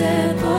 impossible.